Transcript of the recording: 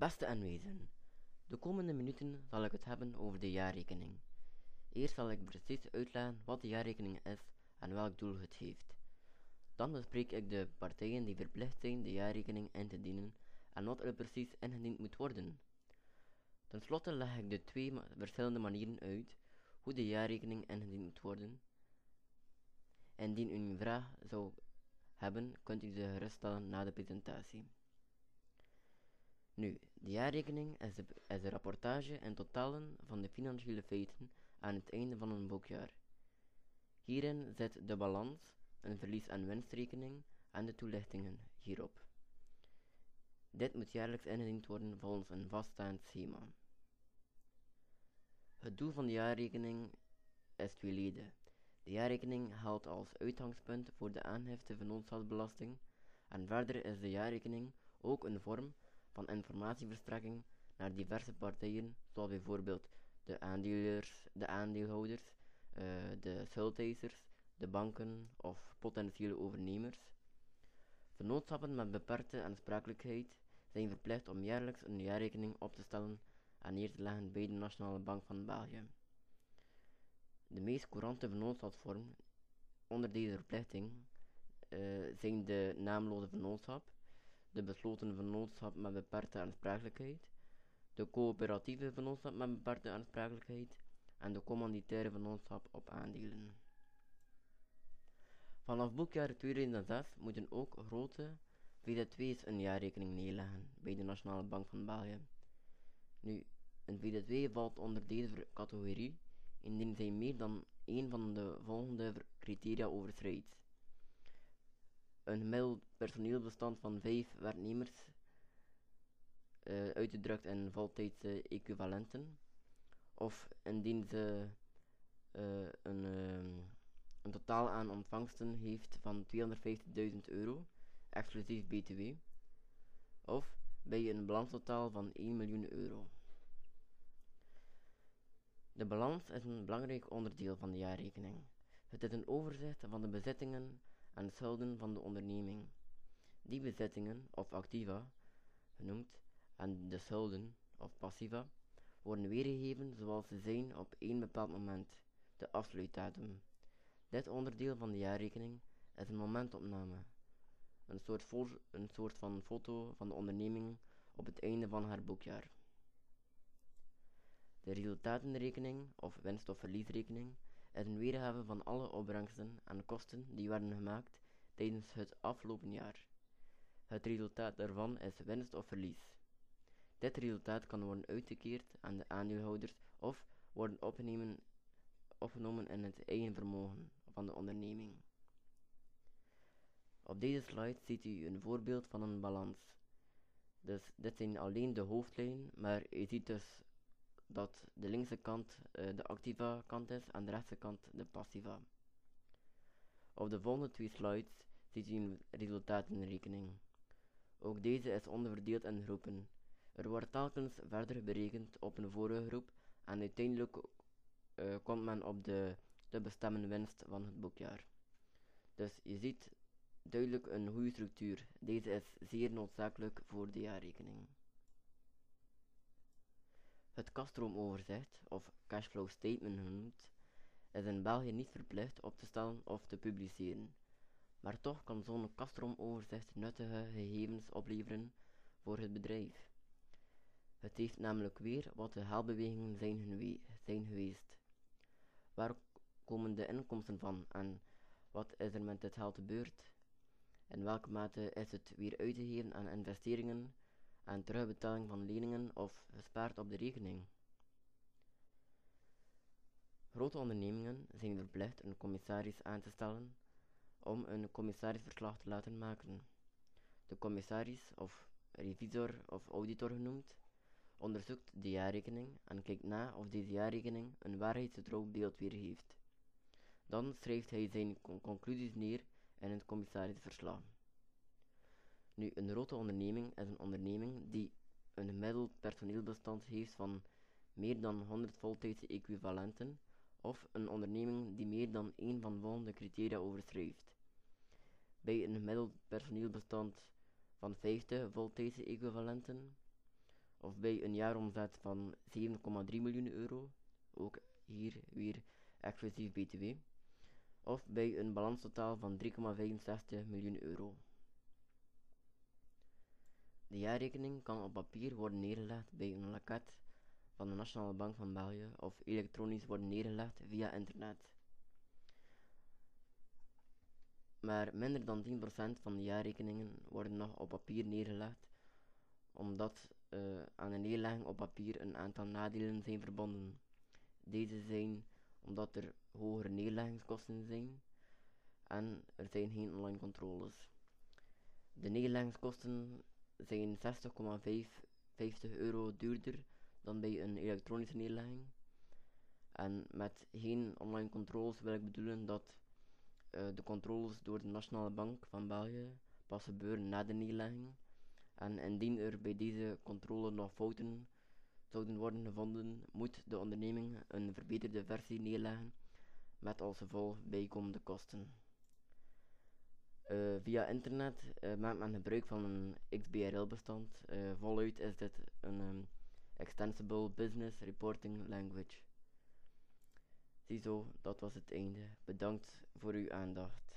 Beste aanwezigen, de komende minuten zal ik het hebben over de jaarrekening. Eerst zal ik precies uitleggen wat de jaarrekening is en welk doel het heeft. Dan bespreek ik de partijen die verplicht zijn de jaarrekening in te dienen en wat er precies ingediend moet worden. Ten slotte leg ik de twee verschillende manieren uit hoe de jaarrekening ingediend moet worden. Indien u een vraag zou hebben, kunt u ze geruststellen na de presentatie. Nu, de jaarrekening is de, rapportage in totalen van de financiële feiten aan het einde van een boekjaar. Hierin zit de balans, een verlies- en winstrekening en de toelichtingen hierop. Dit moet jaarlijks ingediend worden volgens een vaststaand schema. Het doel van de jaarrekening is tweeledig. De jaarrekening geldt als uitgangspunt voor de aangifte vennootschapsbelasting en verder is de jaarrekening ook een vorm van informatieverstrekking naar diverse partijen, zoals bijvoorbeeld de aandeelers, de aandeelhouders, uh, de schuldeisers, de banken of potentiële overnemers. Vennootschappen met beperkte aansprakelijkheid zijn verplicht om jaarlijks een jaarrekening op te stellen en neer te leggen bij de Nationale Bank van België. De meest courante vennootschapsvorm onder deze verplichting uh, zijn de naamloze vennootschap, de besloten vennootschap met beperkte aansprakelijkheid, de coöperatieve vennootschap met beperkte aansprakelijkheid en de commanditaire vennootschap op aandelen. Vanaf boekjaar 2006 moeten ook grote VZ2's een jaarrekening neerleggen bij de Nationale Bank van België. Nu, een VZ2 valt onder deze categorie indien zij meer dan één van de volgende criteria overschrijdt. Een gemiddeld personeelbestand van 5 werknemers, uh, uitgedrukt in voltijdse equivalenten, of indien ze uh, een, uh, een totaal aan ontvangsten heeft van 250.000 euro, exclusief BTW, of bij een balanstotaal van 1 miljoen euro. De balans is een belangrijk onderdeel van de jaarrekening. Het is een overzicht van de bezittingen en schulden van de onderneming. Die bezittingen, of activa, genoemd, en de schulden, of passiva, worden weergegeven zoals ze zijn op één bepaald moment, de afsluitdatum. Dit onderdeel van de jaarrekening is een momentopname, een soort, een soort van foto van de onderneming op het einde van haar boekjaar. De resultatenrekening of winst- of verliesrekening is een weergave van alle opbrengsten en kosten die werden gemaakt tijdens het afgelopen jaar. Het resultaat daarvan is winst of verlies. Dit resultaat kan worden uitgekeerd aan de aandeelhouders of worden opgenomen, opgenomen in het eigen vermogen van de onderneming. Op deze slide ziet u een voorbeeld van een balans. Dus dit zijn alleen de hoofdlijnen, maar u ziet dus dat de linkse kant uh, de activa kant is en de rechtse kant de passiva. Op de volgende twee slides ziet u een resultatenrekening. Ook deze is onderverdeeld in groepen. Er wordt telkens verder berekend op een vorige groep en uiteindelijk uh, komt men op de te bestemmen winst van het boekjaar. Dus je ziet duidelijk een goede structuur. Deze is zeer noodzakelijk voor de jaarrekening. Het kastroomoverzicht, of cashflow statement genoemd, is in België niet verplicht op te stellen of te publiceren, maar toch kan zo'n kastroomoverzicht nuttige gegevens opleveren voor het bedrijf. Het heeft namelijk weer wat de haalbewegingen zijn, zijn geweest. Waar komen de inkomsten van en wat is er met dit geld gebeurd? In welke mate is het weer uitgegeven aan investeringen en terugbetaling van leningen of gespaard op de rekening. Grote ondernemingen zijn verplicht een commissaris aan te stellen om een commissarisverslag te laten maken. De commissaris, of revisor of auditor genoemd, onderzoekt de jaarrekening en kijkt na of deze jaarrekening een waarheidsgetrouw beeld weergeeft. Dan schrijft hij zijn conclusies neer in het commissarisverslag. Nu, een grote onderneming is een onderneming die een gemiddeld personeelbestand heeft van meer dan 100 voltijdse equivalenten, of een onderneming die meer dan één van de volgende criteria overschrijft. Bij een gemiddeld personeelbestand van 50 voltijdse equivalenten, of bij een jaaromzet van 7,3 miljoen euro, ook hier weer exclusief BTW, of bij een balanstotaal van 3,65 miljoen euro. De jaarrekening kan op papier worden neergelegd bij een loket van de Nationale Bank van België of elektronisch worden neergelegd via internet. Maar minder dan 10% van de jaarrekeningen worden nog op papier neergelegd, omdat uh, aan de neerlegging op papier een aantal nadelen zijn verbonden. Deze zijn omdat er hogere neerleggingskosten zijn en er zijn geen online controles. De neerleggingskosten zijn 60,50 euro duurder dan bij een elektronische neerlegging. En met geen online controles wil ik bedoelen dat uh, de controles door de Nationale Bank van België pas gebeuren na de neerlegging. En indien er bij deze controle nog fouten zouden worden gevonden, moet de onderneming een verbeterde versie neerleggen met als gevolg bijkomende kosten. Uh, via internet uh, maakt men gebruik van een XBRL-bestand. Uh, voluit is dit een um, Extensible Business Reporting Language. Ziezo, dat was het einde. Bedankt voor uw aandacht.